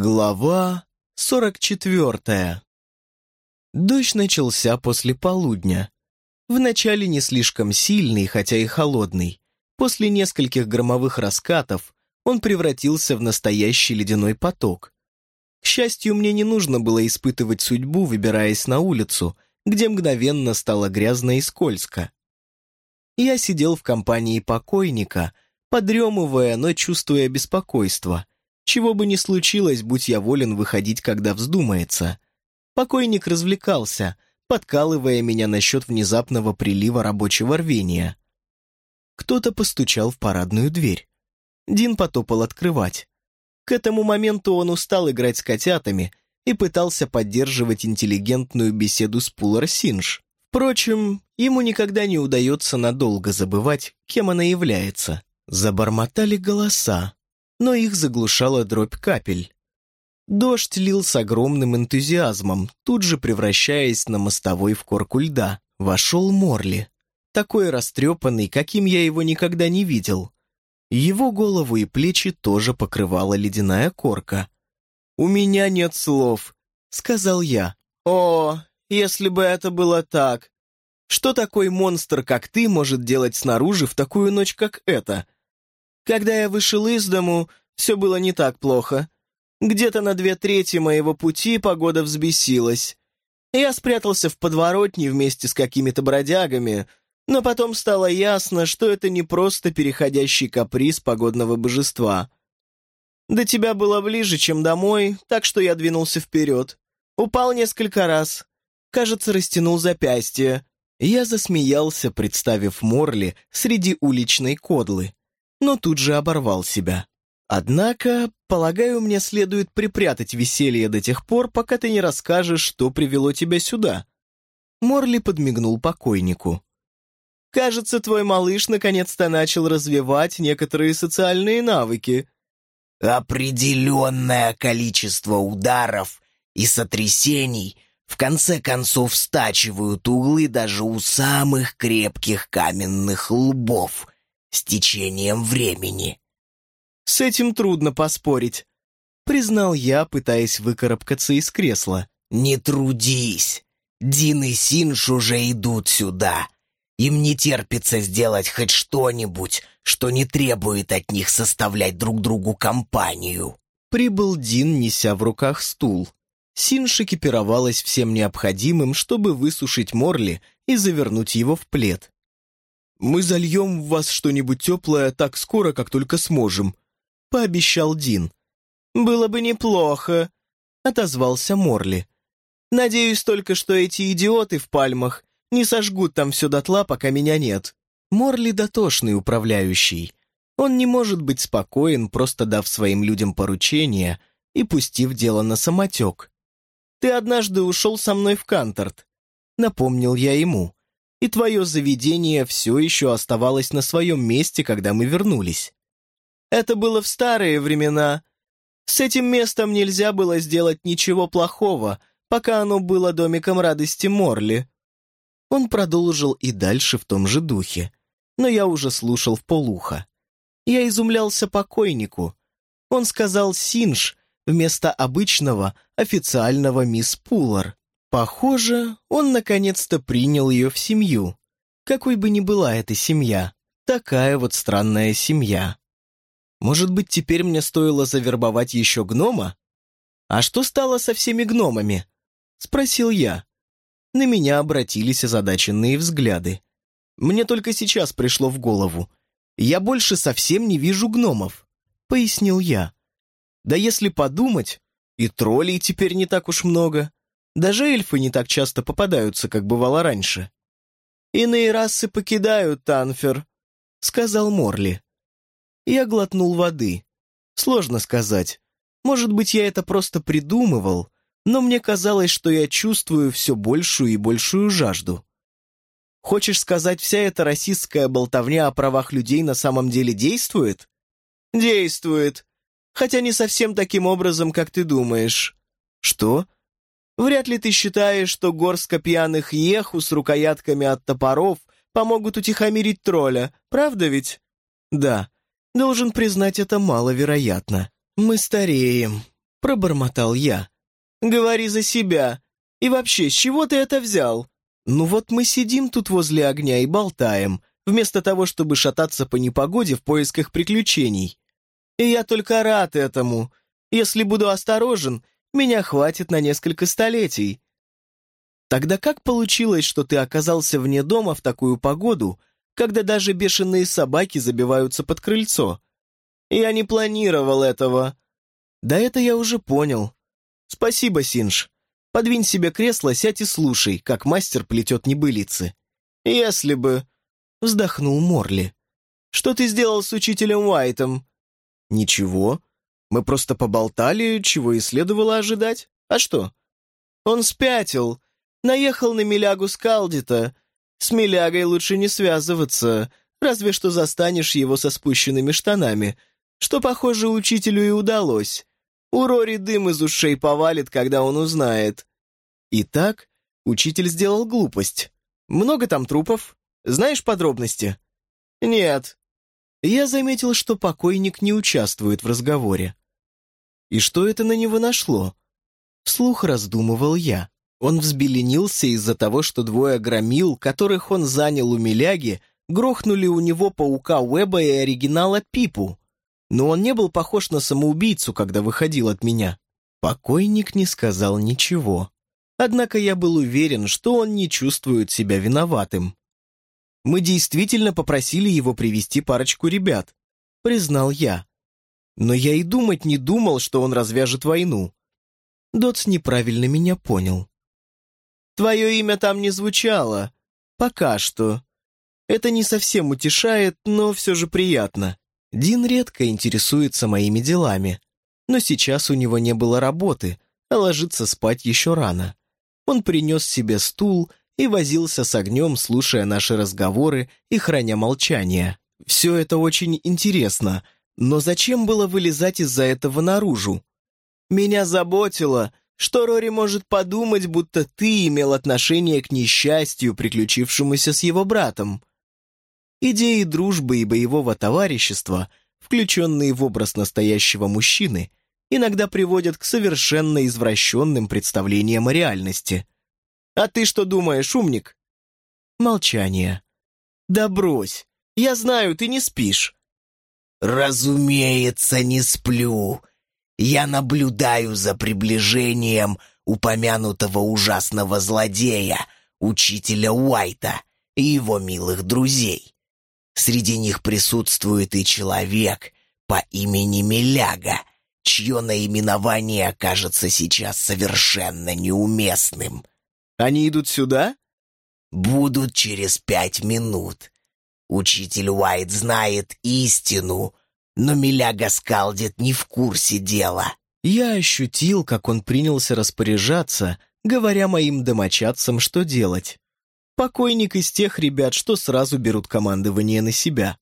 Глава сорок четвертая. Дождь начался после полудня. Вначале не слишком сильный, хотя и холодный. После нескольких громовых раскатов он превратился в настоящий ледяной поток. К счастью, мне не нужно было испытывать судьбу, выбираясь на улицу, где мгновенно стало грязно и скользко. Я сидел в компании покойника, подремывая, но чувствуя беспокойство — чего бы ни случилось, будь я волен выходить, когда вздумается. Покойник развлекался, подкалывая меня насчет внезапного прилива рабочего рвения. Кто-то постучал в парадную дверь. Дин потопал открывать. К этому моменту он устал играть с котятами и пытался поддерживать интеллигентную беседу с Пулар Синж. Впрочем, ему никогда не удается надолго забывать, кем она является. Забормотали голоса но их заглушала дробь капель. Дождь лил с огромным энтузиазмом, тут же превращаясь на мостовой в корку льда. Вошел Морли. Такой растрепанный, каким я его никогда не видел. Его голову и плечи тоже покрывала ледяная корка. «У меня нет слов», — сказал я. «О, если бы это было так! Что такой монстр, как ты, может делать снаружи в такую ночь, как эта?» Когда я вышел из дому, все было не так плохо. Где-то на две трети моего пути погода взбесилась. Я спрятался в подворотне вместе с какими-то бродягами, но потом стало ясно, что это не просто переходящий каприз погодного божества. До тебя было ближе, чем домой, так что я двинулся вперед. Упал несколько раз. Кажется, растянул запястье. Я засмеялся, представив Морли среди уличной кодлы но тут же оборвал себя. Однако, полагаю, мне следует припрятать веселье до тех пор, пока ты не расскажешь, что привело тебя сюда. Морли подмигнул покойнику. «Кажется, твой малыш наконец-то начал развивать некоторые социальные навыки». «Определенное количество ударов и сотрясений в конце концов стачивают углы даже у самых крепких каменных лбов», с течением времени. С этим трудно поспорить, признал я, пытаясь выкарабкаться из кресла. Не трудись. Дин и Синж уже идут сюда. Им не терпится сделать хоть что-нибудь, что не требует от них составлять друг другу компанию. Прибыл Дин, неся в руках стул. Синж экипировалась всем необходимым, чтобы высушить Морли и завернуть его в плед. «Мы зальем в вас что-нибудь теплое так скоро, как только сможем», — пообещал Дин. «Было бы неплохо», — отозвался Морли. «Надеюсь только, что эти идиоты в пальмах не сожгут там все дотла, пока меня нет». Морли дотошный управляющий. Он не может быть спокоен, просто дав своим людям поручение и пустив дело на самотек. «Ты однажды ушел со мной в Канторт», — напомнил я ему и твое заведение все еще оставалось на своем месте, когда мы вернулись. Это было в старые времена. С этим местом нельзя было сделать ничего плохого, пока оно было домиком радости Морли. Он продолжил и дальше в том же духе, но я уже слушал в полухо. Я изумлялся покойнику. Он сказал «Синж» вместо обычного официального мисс Пулар. Похоже, он наконец-то принял ее в семью. Какой бы ни была эта семья, такая вот странная семья. Может быть, теперь мне стоило завербовать еще гнома? А что стало со всеми гномами? Спросил я. На меня обратились озадаченные взгляды. Мне только сейчас пришло в голову. Я больше совсем не вижу гномов, пояснил я. Да если подумать, и троллей теперь не так уж много. Даже эльфы не так часто попадаются, как бывало раньше. «Иные расы покидают Танфер», — сказал Морли. Я глотнул воды. Сложно сказать. Может быть, я это просто придумывал, но мне казалось, что я чувствую все большую и большую жажду. Хочешь сказать, вся эта расистская болтовня о правах людей на самом деле действует? Действует. Хотя не совсем таким образом, как ты думаешь. Что? Вряд ли ты считаешь, что горстка пьяных еху с рукоятками от топоров помогут утихомирить тролля, правда ведь? Да, должен признать, это маловероятно. Мы стареем. — пробормотал я. «Говори за себя. И вообще, с чего ты это взял? Ну вот мы сидим тут возле огня и болтаем, вместо того, чтобы шататься по непогоде в поисках приключений. И я только рад этому. Если буду осторожен, меня хватит на несколько столетий. Тогда как получилось, что ты оказался вне дома в такую погоду, когда даже бешеные собаки забиваются под крыльцо? Я не планировал этого. Да это я уже понял. Спасибо, Синж. Подвинь себе кресло, сядь и слушай, как мастер плетет небылицы. Если бы... Вздохнул Морли. Что ты сделал с учителем Уайтом? Ничего. Мы просто поболтали, чего и следовало ожидать. А что? Он спятил. Наехал на Милягу Скалдита. С Милягой лучше не связываться, разве что застанешь его со спущенными штанами, что, похоже, учителю и удалось. У Рори дым из ушей повалит, когда он узнает. Итак, учитель сделал глупость. Много там трупов? Знаешь подробности? Нет. Я заметил, что покойник не участвует в разговоре. И что это на него нашло? Вслух раздумывал я. Он взбеленился из-за того, что двое громил, которых он занял у Миляги, грохнули у него паука Уэба и оригинала Пипу но он не был похож на самоубийцу, когда выходил от меня. Покойник не сказал ничего. Однако я был уверен, что он не чувствует себя виноватым. Мы действительно попросили его привести парочку ребят, признал я. Но я и думать не думал, что он развяжет войну. Дотс неправильно меня понял. Твое имя там не звучало. Пока что. Это не совсем утешает, но все же приятно. Дин редко интересуется моими делами, но сейчас у него не было работы, а ложиться спать еще рано. Он принес себе стул и возился с огнем, слушая наши разговоры и храня молчание. Все это очень интересно, но зачем было вылезать из-за этого наружу? Меня заботило, что Рори может подумать, будто ты имел отношение к несчастью, приключившемуся с его братом. Идеи дружбы и боевого товарищества, включенные в образ настоящего мужчины, иногда приводят к совершенно извращенным представлениям о реальности. «А ты что думаешь, умник?» Молчание. «Да брось, я знаю, ты не спишь». «Разумеется, не сплю. Я наблюдаю за приближением упомянутого ужасного злодея, учителя Уайта и его милых друзей. Среди них присутствует и человек по имени Миляга, чье наименование окажется сейчас совершенно неуместным. Они идут сюда? Будут через пять минут. Учитель Уайт знает истину, но Миляга Скалдит не в курсе дела. Я ощутил, как он принялся распоряжаться, говоря моим домочадцам, что делать покойник из тех ребят, что сразу берут командование на себя.